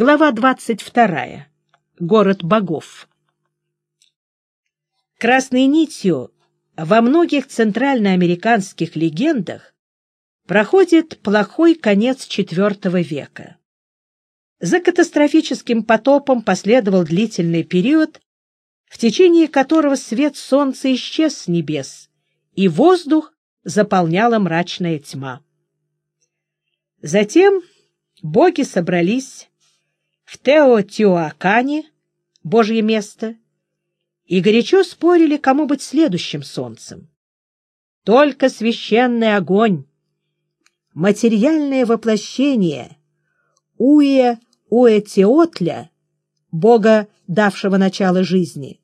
Глава 22. Город богов. Красной нитью во многих центральноамериканских легендах проходит плохой конец IV века. За катастрофическим потопом последовал длительный период, в течение которого свет солнца исчез с небес, и воздух заполняла мрачная тьма. Затем боги собрались в Теотиуакане, Божье место, и горячо спорили, кому быть следующим солнцем. Только священный огонь, материальное воплощение Уе Уэтиотля, бога, давшего начало жизни,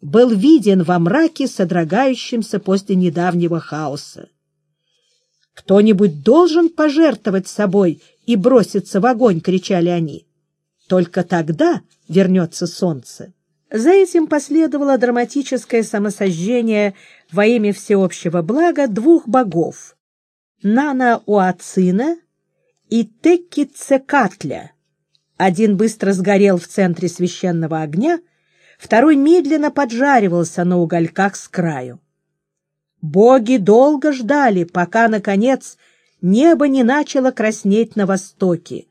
был виден во мраке, содрогающемся после недавнего хаоса. «Кто-нибудь должен пожертвовать собой и броситься в огонь!» — кричали они. Только тогда вернется солнце. За этим последовало драматическое самосожжение во имя всеобщего блага двух богов — Нана-Уацина и Текки-Цекатля. Один быстро сгорел в центре священного огня, второй медленно поджаривался на угольках с краю. Боги долго ждали, пока, наконец, небо не начало краснеть на востоке,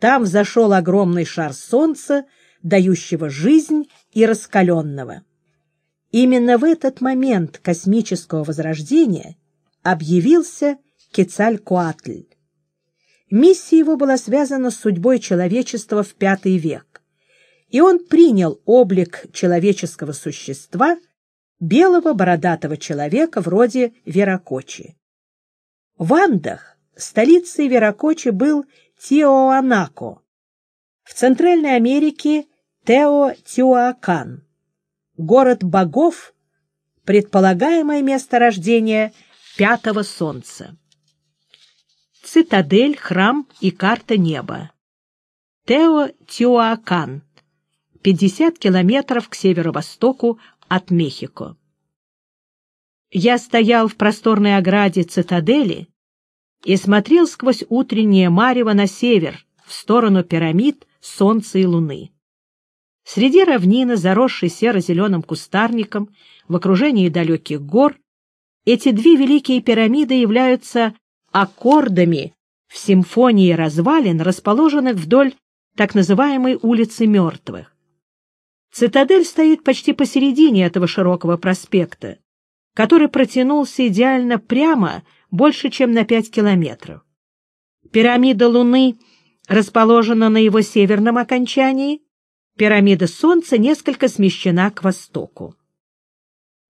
там взошел огромный шар солнца, дающего жизнь и раскаленного. Именно в этот момент космического возрождения объявился Кецалькоатль. Миссия его была связана с судьбой человечества в V век, и он принял облик человеческого существа, белого бородатого человека вроде Веракочи. В Андах столицей Веракочи был Тиоанако. В Центральной Америке Теотиуакан. Город богов, предполагаемое место рождения пятого солнца. Цитадель, храм и карта неба. Теотиуакан. 50 километров к северо-востоку от Мехико. Я стоял в просторной ограде цитадели и смотрел сквозь утреннее марево на север, в сторону пирамид Солнца и Луны. Среди равнины, заросшей серо-зеленым кустарником, в окружении далеких гор, эти две великие пирамиды являются аккордами в симфонии развалин, расположенных вдоль так называемой улицы мертвых. Цитадель стоит почти посередине этого широкого проспекта, который протянулся идеально прямо больше, чем на пять километров. Пирамида Луны расположена на его северном окончании, пирамида Солнца несколько смещена к востоку.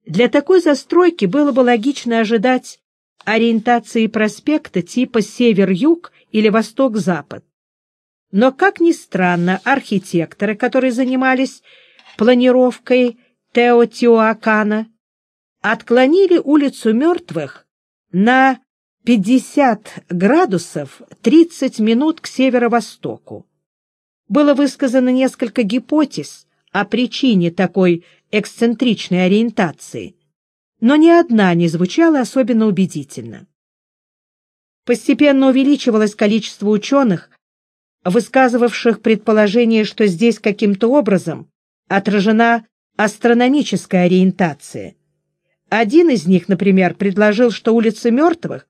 Для такой застройки было бы логично ожидать ориентации проспекта типа север-юг или восток-запад. Но, как ни странно, архитекторы, которые занимались планировкой Теотиуакана, отклонили улицу мертвых на 50 градусов 30 минут к северо-востоку. Было высказано несколько гипотез о причине такой эксцентричной ориентации, но ни одна не звучала особенно убедительно. Постепенно увеличивалось количество ученых, высказывавших предположение, что здесь каким-то образом отражена астрономическая ориентация, один из них, например, предложил, что улица мертвых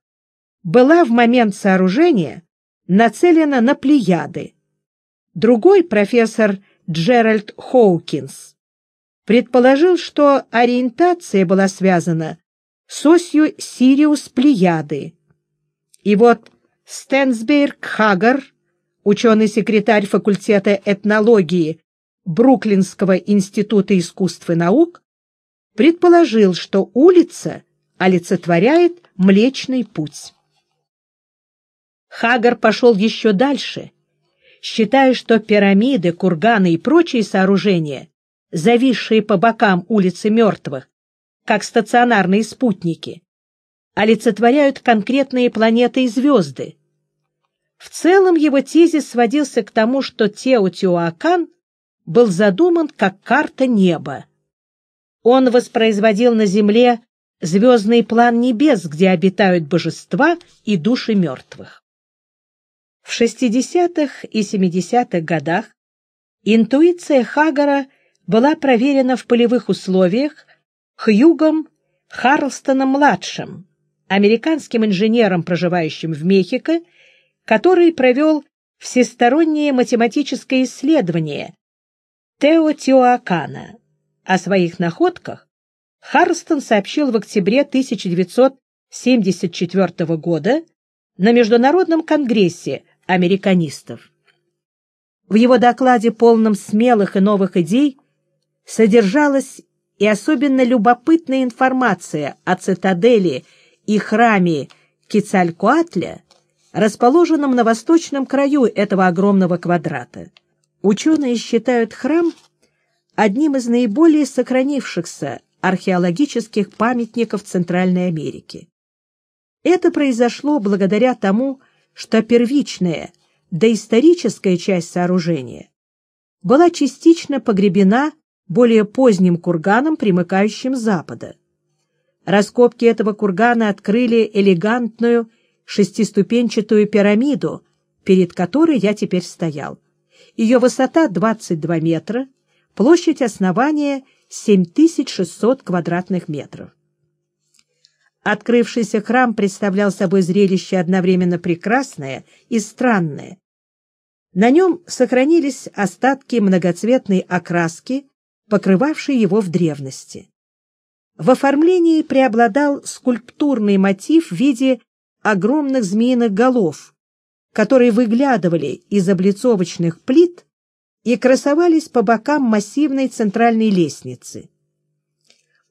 была в момент сооружения нацелена на Плеяды. Другой, профессор Джеральд Хоукинс, предположил, что ориентация была связана с осью Сириус-Плеяды. И вот Стенсберг Хагар, ученый-секретарь факультета этнологии Бруклинского института искусств и наук, предположил, что улица олицетворяет Млечный Путь. Хагар пошел еще дальше, считая, что пирамиды, курганы и прочие сооружения, зависшие по бокам улицы мертвых, как стационарные спутники, олицетворяют конкретные планеты и звезды. В целом его тезис сводился к тому, что Теотиуакан был задуман как карта неба, он воспроизводил на земле звездный план небес, где обитают божества и души мертвых. В 60-х и 70-х годах интуиция Хагара была проверена в полевых условиях Хьюгом Харлстоном-младшим, американским инженером, проживающим в Мехико, который провел всестороннее математическое исследование Теотиоакана. О своих находках Харстон сообщил в октябре 1974 года на Международном конгрессе американистов. В его докладе, полном смелых и новых идей, содержалась и особенно любопытная информация о цитадели и храме Кицалькуатля, расположенном на восточном краю этого огромного квадрата. Ученые считают храм одним из наиболее сохранившихся археологических памятников Центральной Америки. Это произошло благодаря тому, что первичная, доисторическая часть сооружения была частично погребена более поздним курганом, примыкающим запада. Раскопки этого кургана открыли элегантную шестиступенчатую пирамиду, перед которой я теперь стоял. Ее высота 22 метра, площадь основания 7600 квадратных метров. Открывшийся храм представлял собой зрелище одновременно прекрасное и странное. На нем сохранились остатки многоцветной окраски, покрывавшей его в древности. В оформлении преобладал скульптурный мотив в виде огромных змеиных голов, которые выглядывали из облицовочных плит и красовались по бокам массивной центральной лестницы.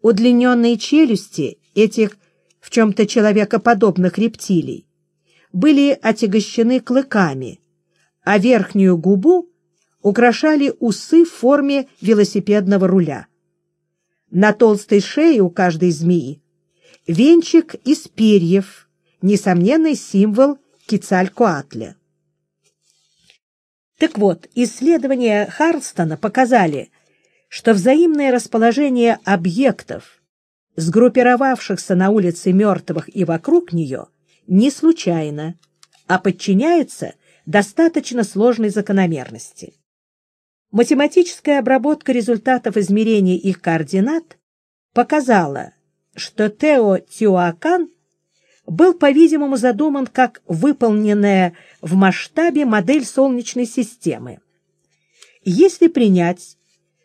Удлиненные челюсти этих в чем-то человекоподобных рептилий были отягощены клыками, а верхнюю губу украшали усы в форме велосипедного руля. На толстой шее у каждой змеи венчик из перьев, несомненный символ Кицалькоатля. Так вот, исследования Харстона показали, что взаимное расположение объектов, сгруппировавшихся на улице мертвых и вокруг нее, не случайно, а подчиняется достаточно сложной закономерности. Математическая обработка результатов измерения их координат показала, что Тео-Тиоакан был, по-видимому, задуман как выполненная в масштабе модель Солнечной системы. Если принять,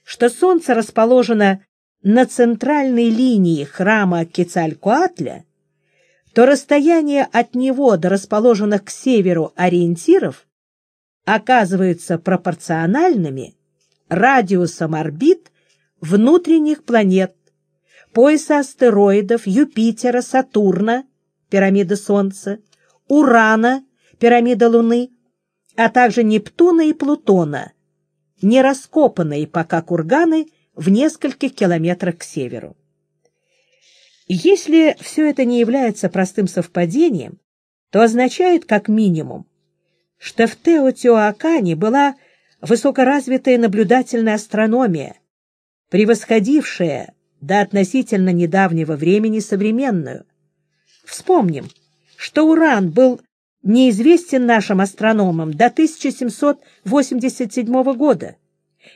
что Солнце расположено на центральной линии храма Кецалькоатля, то расстояние от него до расположенных к северу ориентиров оказываются пропорциональными радиусом орбит внутренних планет, пояса астероидов Юпитера, Сатурна, пирамида Солнца, Урана, пирамида Луны, а также Нептуна и Плутона, не раскопанные пока курганы в нескольких километрах к северу. Если все это не является простым совпадением, то означает как минимум, что в Теотиоакане была высокоразвитая наблюдательная астрономия, превосходившая до относительно недавнего времени современную. Вспомним, что Уран был неизвестен нашим астрономам до 1787 года,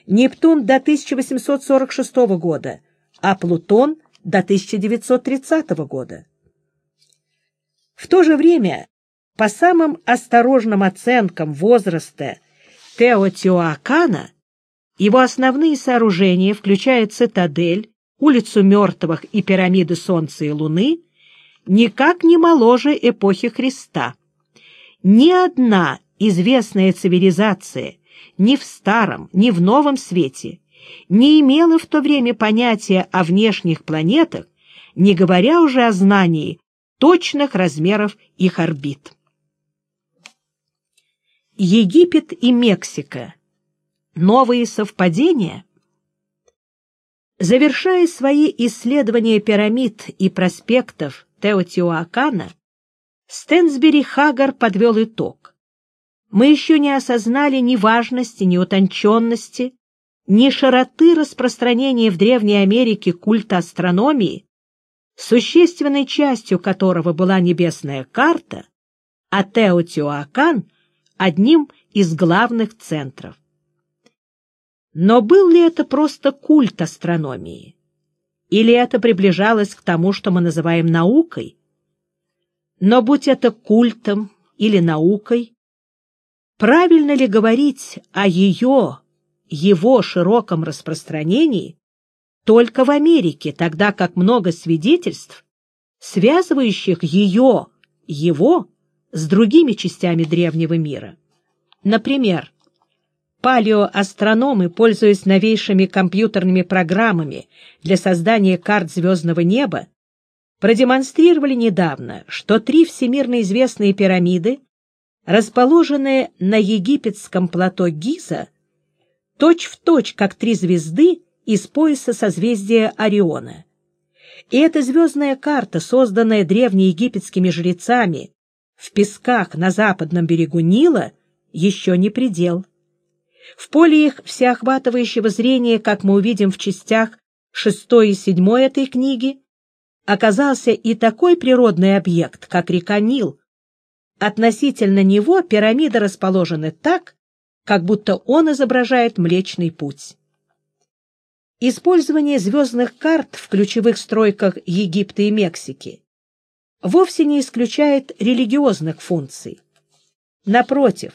Нептун до 1846 года, а Плутон до 1930 года. В то же время, по самым осторожным оценкам возраста Теотиоакана, его основные сооружения, включая цитадель, улицу мертвых и пирамиды Солнца и Луны, никак не моложе эпохи Христа. Ни одна известная цивилизация ни в старом, ни в новом свете не имела в то время понятия о внешних планетах, не говоря уже о знании точных размеров их орбит. Египет и Мексика. Новые совпадения? Завершая свои исследования пирамид и проспектов Теотиуакана, Стэнсбери Хагар подвел итог. Мы еще не осознали ни важности, ни утонченности, ни широты распространения в Древней Америке культа астрономии, существенной частью которого была небесная карта, а Теотиуакан одним из главных центров. Но был ли это просто культ астрономии? Или это приближалось к тому, что мы называем наукой? Но будь это культом или наукой, правильно ли говорить о ее, его широком распространении только в Америке, тогда как много свидетельств, связывающих ее, его, с другими частями древнего мира. Например, палеоастрономы, пользуясь новейшими компьютерными программами для создания карт звездного неба, продемонстрировали недавно, что три всемирно известные пирамиды, расположенные на египетском плато Гиза, точь-в-точь, как три звезды из пояса созвездия Ориона. И эта звездная карта, созданная древнеегипетскими жрецами в песках на западном берегу Нила, еще не предел. В поле их всеохватывающего зрения, как мы увидим в частях 6 и 7 этой книги, оказался и такой природный объект, как река Нил. Относительно него пирамиды расположены так, как будто он изображает Млечный Путь. Использование звездных карт в ключевых стройках Египта и Мексики вовсе не исключает религиозных функций. Напротив,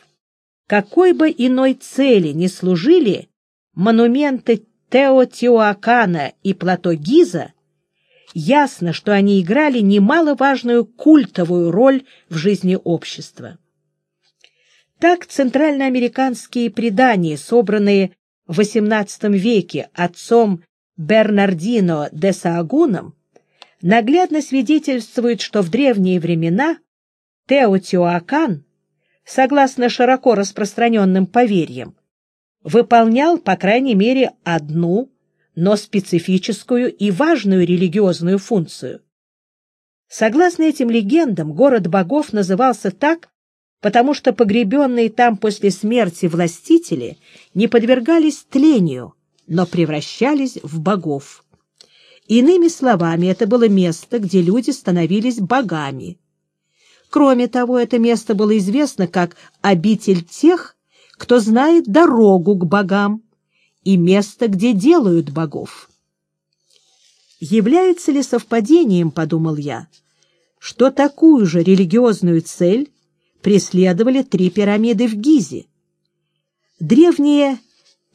какой бы иной цели ни служили монументы Теотиуакана и плато Гиза, ясно, что они играли немаловажную культовую роль в жизни общества. Так центральноамериканские предания, собранные в XVIII веке отцом Бернардино де Саагуном, наглядно свидетельствуют, что в древние времена Теотиуакан согласно широко распространенным поверьям, выполнял, по крайней мере, одну, но специфическую и важную религиозную функцию. Согласно этим легендам, город богов назывался так, потому что погребенные там после смерти властители не подвергались тлению, но превращались в богов. Иными словами, это было место, где люди становились богами. Кроме того, это место было известно как обитель тех, кто знает дорогу к богам, и место, где делают богов. Является ли совпадением, подумал я, что такую же религиозную цель преследовали три пирамиды в Гизе? Древние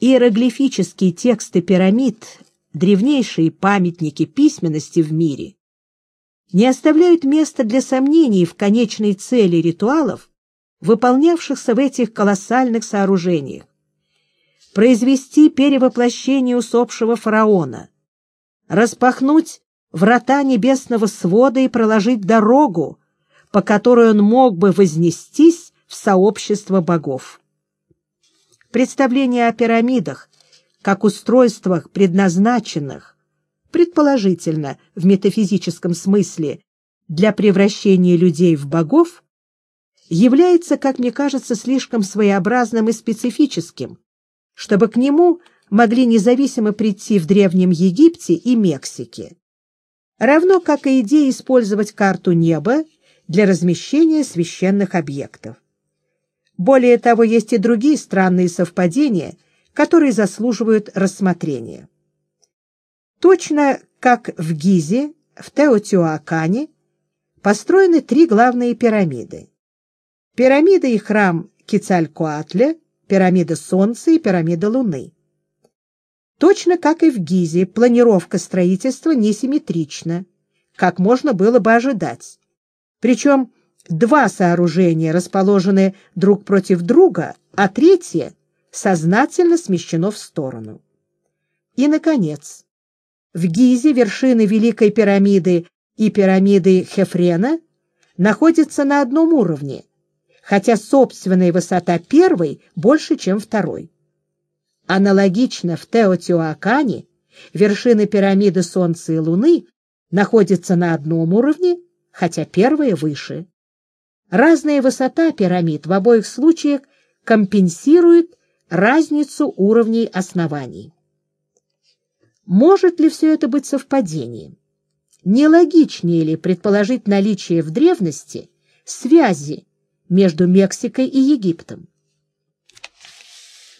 иероглифические тексты пирамид, древнейшие памятники письменности в мире, не оставляют места для сомнений в конечной цели ритуалов, выполнявшихся в этих колоссальных сооружениях. Произвести перевоплощение усопшего фараона, распахнуть врата небесного свода и проложить дорогу, по которой он мог бы вознестись в сообщество богов. Представление о пирамидах, как устройствах, предназначенных предположительно, в метафизическом смысле, для превращения людей в богов, является, как мне кажется, слишком своеобразным и специфическим, чтобы к нему могли независимо прийти в Древнем Египте и Мексике. Равно как и идея использовать карту неба для размещения священных объектов. Более того, есть и другие странные совпадения, которые заслуживают рассмотрения. Точно как в Гизе, в Теотиуакане, построены три главные пирамиды. Пирамида и храм Кицалькоатля, пирамида Солнца и пирамида Луны. Точно как и в Гизе, планировка строительства несимметрична, как можно было бы ожидать. Причем два сооружения расположены друг против друга, а третье сознательно смещено в сторону. И, наконец, в Гизе вершины Великой пирамиды и пирамиды Хефрена находятся на одном уровне, хотя собственная высота первой больше, чем второй. Аналогично в Теотиуакане вершины пирамиды Солнца и Луны находятся на одном уровне, хотя первая выше. Разная высота пирамид в обоих случаях компенсирует разницу уровней оснований. Может ли все это быть совпадением? Не логичнее ли предположить наличие в древности связи между Мексикой и Египтом.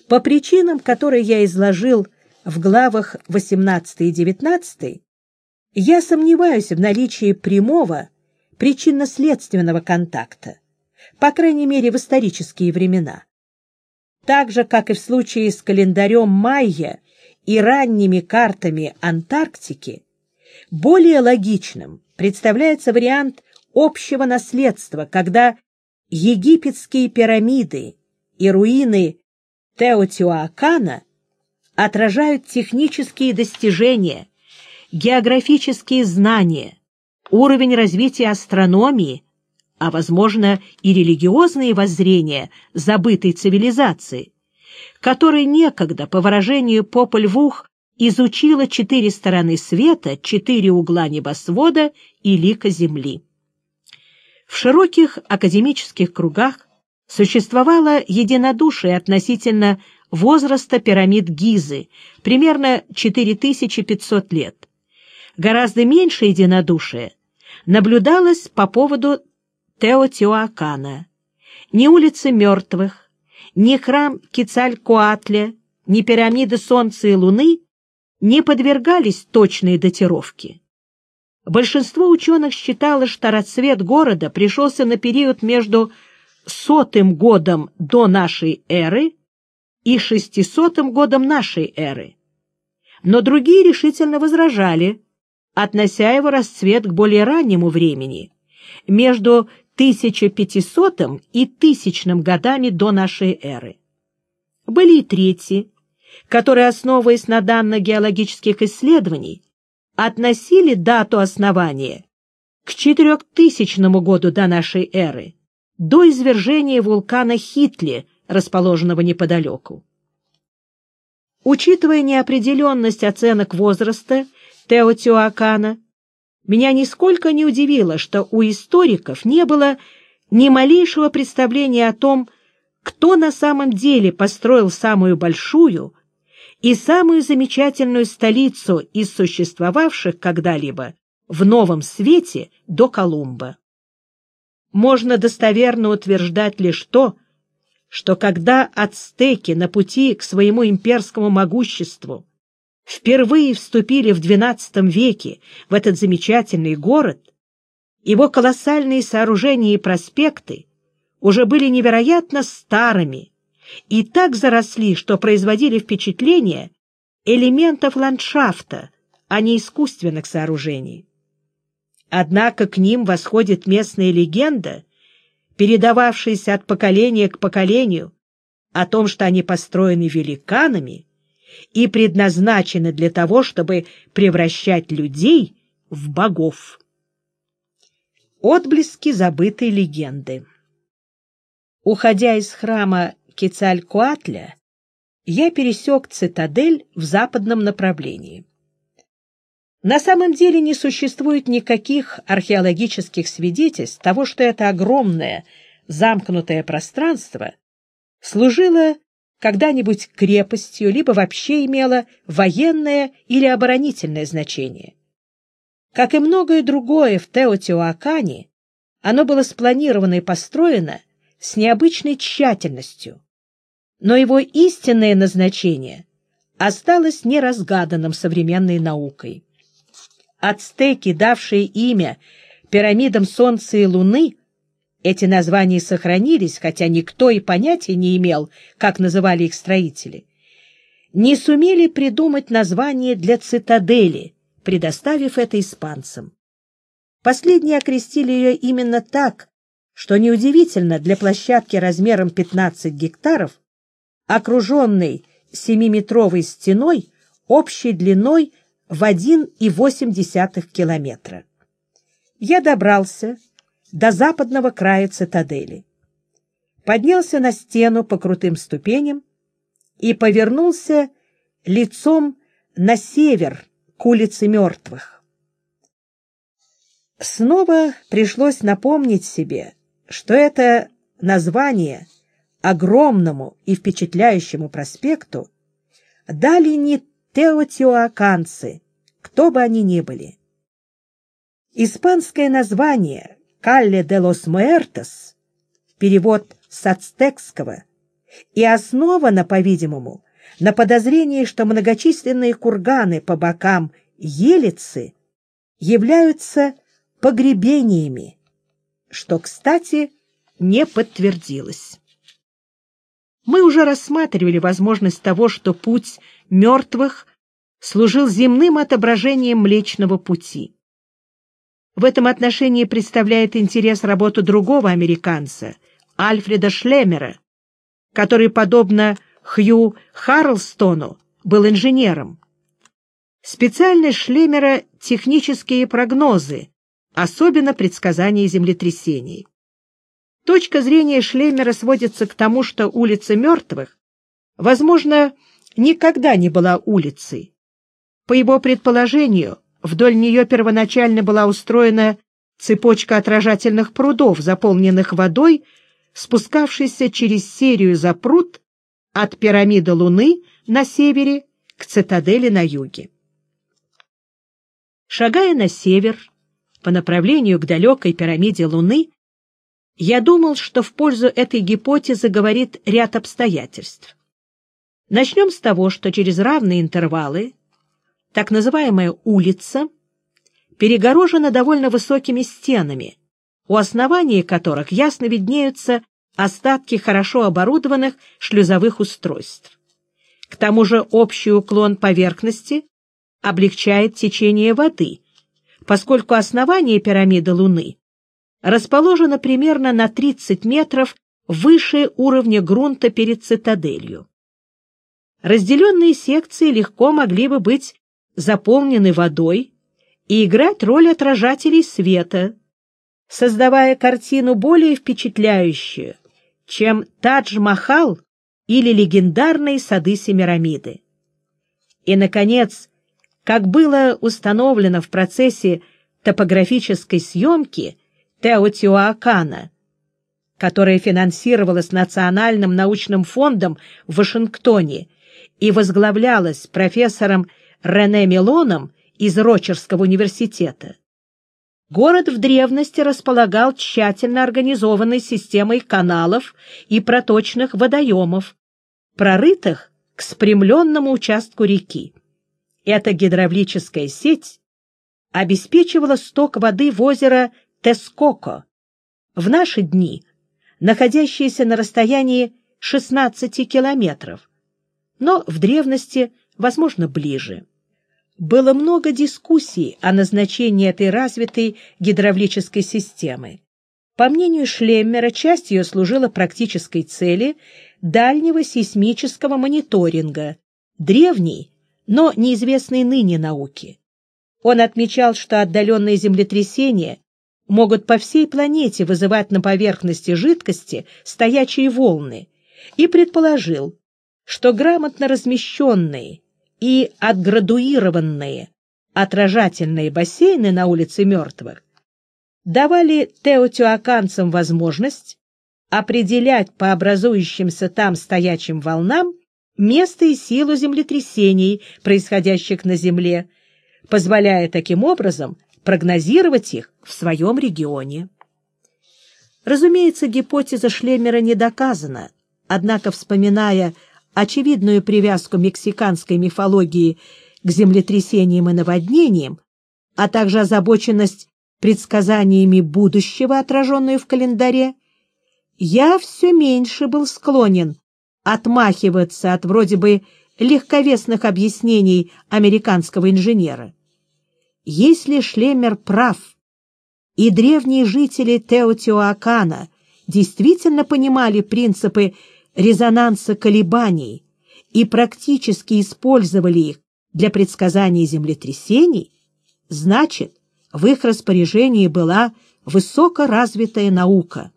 По причинам, которые я изложил в главах 18 и 19, я сомневаюсь в наличии прямого причинно-следственного контакта, по крайней мере в исторические времена. Так же, как и в случае с календарем майя и ранними картами Антарктики, более логичным представляется вариант общего наследства, когда египетские пирамиды и руины Теотиуакана отражают технические достижения, географические знания, уровень развития астрономии, а, возможно, и религиозные воззрения забытой цивилизации, которой некогда, по выражению Попель Вух, изучила четыре стороны света, четыре угла небосвода и лика Земли. В широких академических кругах существовало единодушие относительно возраста пирамид Гизы, примерно 4500 лет. Гораздо меньше единодушия наблюдалось по поводу Теотиоакана. Ни улицы мертвых, ни храм Кицалькоатля, ни пирамиды Солнца и Луны не подвергались точной датировке. Большинство ученых считало, что расцвет города пришелся на период между сотым годом до нашей эры и шестисотым годом нашей эры. Но другие решительно возражали, относя его расцвет к более раннему времени, между 1500 и 1000 годами до нашей эры. Были и третьи, которые, основываясь на данных геологических исследований, относили дату основания к 4000 году до нашей эры, до извержения вулкана Хитли, расположенного неподалеку. Учитывая неопределенность оценок возраста Теотиуакана, меня нисколько не удивило, что у историков не было ни малейшего представления о том, кто на самом деле построил самую большую и самую замечательную столицу из существовавших когда-либо в Новом Свете до Колумба. Можно достоверно утверждать лишь то, что когда ацтеки на пути к своему имперскому могуществу впервые вступили в XII веке в этот замечательный город, его колоссальные сооружения и проспекты уже были невероятно старыми и так заросли, что производили впечатление элементов ландшафта, а не искусственных сооружений. Однако к ним восходит местная легенда, передававшаяся от поколения к поколению, о том, что они построены великанами и предназначены для того, чтобы превращать людей в богов. Отблески забытой легенды Уходя из храма Кецалькуатля, я пересек цитадель в западном направлении. На самом деле не существует никаких археологических свидетельств того, что это огромное замкнутое пространство служило когда-нибудь крепостью, либо вообще имело военное или оборонительное значение. Как и многое другое в Теотиуакане, оно было спланировано и построено с необычной тщательностью, но его истинное назначение осталось неразгаданным современной наукой. Ацтеки, давшие имя пирамидам Солнца и Луны, эти названия сохранились, хотя никто и понятия не имел, как называли их строители, не сумели придумать название для цитадели, предоставив это испанцам. Последние окрестили ее именно так, что неудивительно для площадки размером 15 гектаров, окруженной семиметровой стеной общей длиной в 1,8 километра. Я добрался до западного края цитадели, поднялся на стену по крутым ступеням и повернулся лицом на север к улице мертвых. Снова пришлось напомнить себе, что это название огромному и впечатляющему проспекту дали не теотиоаканцы, кто бы они ни были. Испанское название «Калле де лос Муэртос» перевод с ацтекского, и основана, по-видимому, на подозрении, что многочисленные курганы по бокам Елицы являются погребениями, что, кстати, не подтвердилось. Мы уже рассматривали возможность того, что путь мертвых служил земным отображением Млечного Пути. В этом отношении представляет интерес работа другого американца, Альфреда Шлемера, который, подобно Хью Харлстону, был инженером. Специальность Шлемера — технические прогнозы, особенно предсказания землетрясений. Точка зрения Шлемера сводится к тому, что улица мертвых, возможно, никогда не была улицей. По его предположению, вдоль нее первоначально была устроена цепочка отражательных прудов, заполненных водой, спускавшейся через серию запрут от пирамиды Луны на севере к цитадели на юге. Шагая на север, по направлению к далекой пирамиде Луны, я думал, что в пользу этой гипотезы говорит ряд обстоятельств. Начнем с того, что через равные интервалы так называемая улица перегорожена довольно высокими стенами, у основания которых ясно виднеются остатки хорошо оборудованных шлюзовых устройств. К тому же общий уклон поверхности облегчает течение воды, поскольку основание пирамиды Луны расположена примерно на 30 метров выше уровня грунта перед цитаделью. Разделенные секции легко могли бы быть заполнены водой и играть роль отражателей света, создавая картину более впечатляющую, чем Тадж-Махал или легендарные сады Семирамиды. И, наконец, как было установлено в процессе топографической съемки, Теотиоакана, которая финансировалась Национальным научным фондом в Вашингтоне и возглавлялась профессором Рене Милоном из Рочерского университета. Город в древности располагал тщательно организованной системой каналов и проточных водоемов, прорытых к спрямленному участку реки. Эта гидравлическая сеть обеспечивала сток воды в озеро Тескоко, в наши дни находящиеся на расстоянии 16 километров, но в древности, возможно, ближе. Было много дискуссий о назначении этой развитой гидравлической системы. По мнению Шлеммера, часть ее служила практической цели дальнего сейсмического мониторинга, древней, но неизвестной ныне науки. Он отмечал, что отдаленные землетрясения могут по всей планете вызывать на поверхности жидкости стоячие волны, и предположил, что грамотно размещенные и отградуированные отражательные бассейны на улице мертвых давали теотиуаканцам возможность определять по образующимся там стоячим волнам место и силу землетрясений, происходящих на Земле, позволяя таким образом прогнозировать их в своем регионе. Разумеется, гипотеза Шлемера не доказана, однако, вспоминая очевидную привязку мексиканской мифологии к землетрясениям и наводнениям, а также озабоченность предсказаниями будущего, отраженную в календаре, я все меньше был склонен отмахиваться от вроде бы легковесных объяснений американского инженера. Если Шлемер прав, и древние жители Теотиоакана действительно понимали принципы резонанса колебаний и практически использовали их для предсказания землетрясений, значит, в их распоряжении была высокоразвитая наука.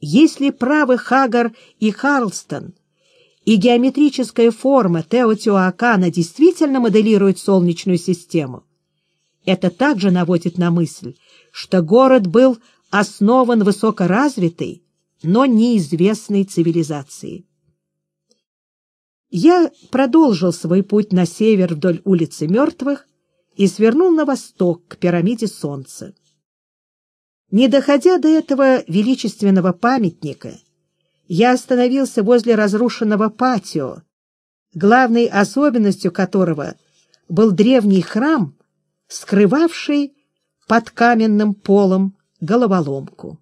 Если правы Хагар и Харлстон, и геометрическая форма Теотиоакана действительно моделирует Солнечную систему, это также наводит на мысль, что город был основан высокоразвитой, но неизвестной цивилизацией. Я продолжил свой путь на север вдоль улицы Мертвых и свернул на восток к пирамиде Солнца. Не доходя до этого величественного памятника, я остановился возле разрушенного патио, главной особенностью которого был древний храм, скрывавший под каменным полом головоломку.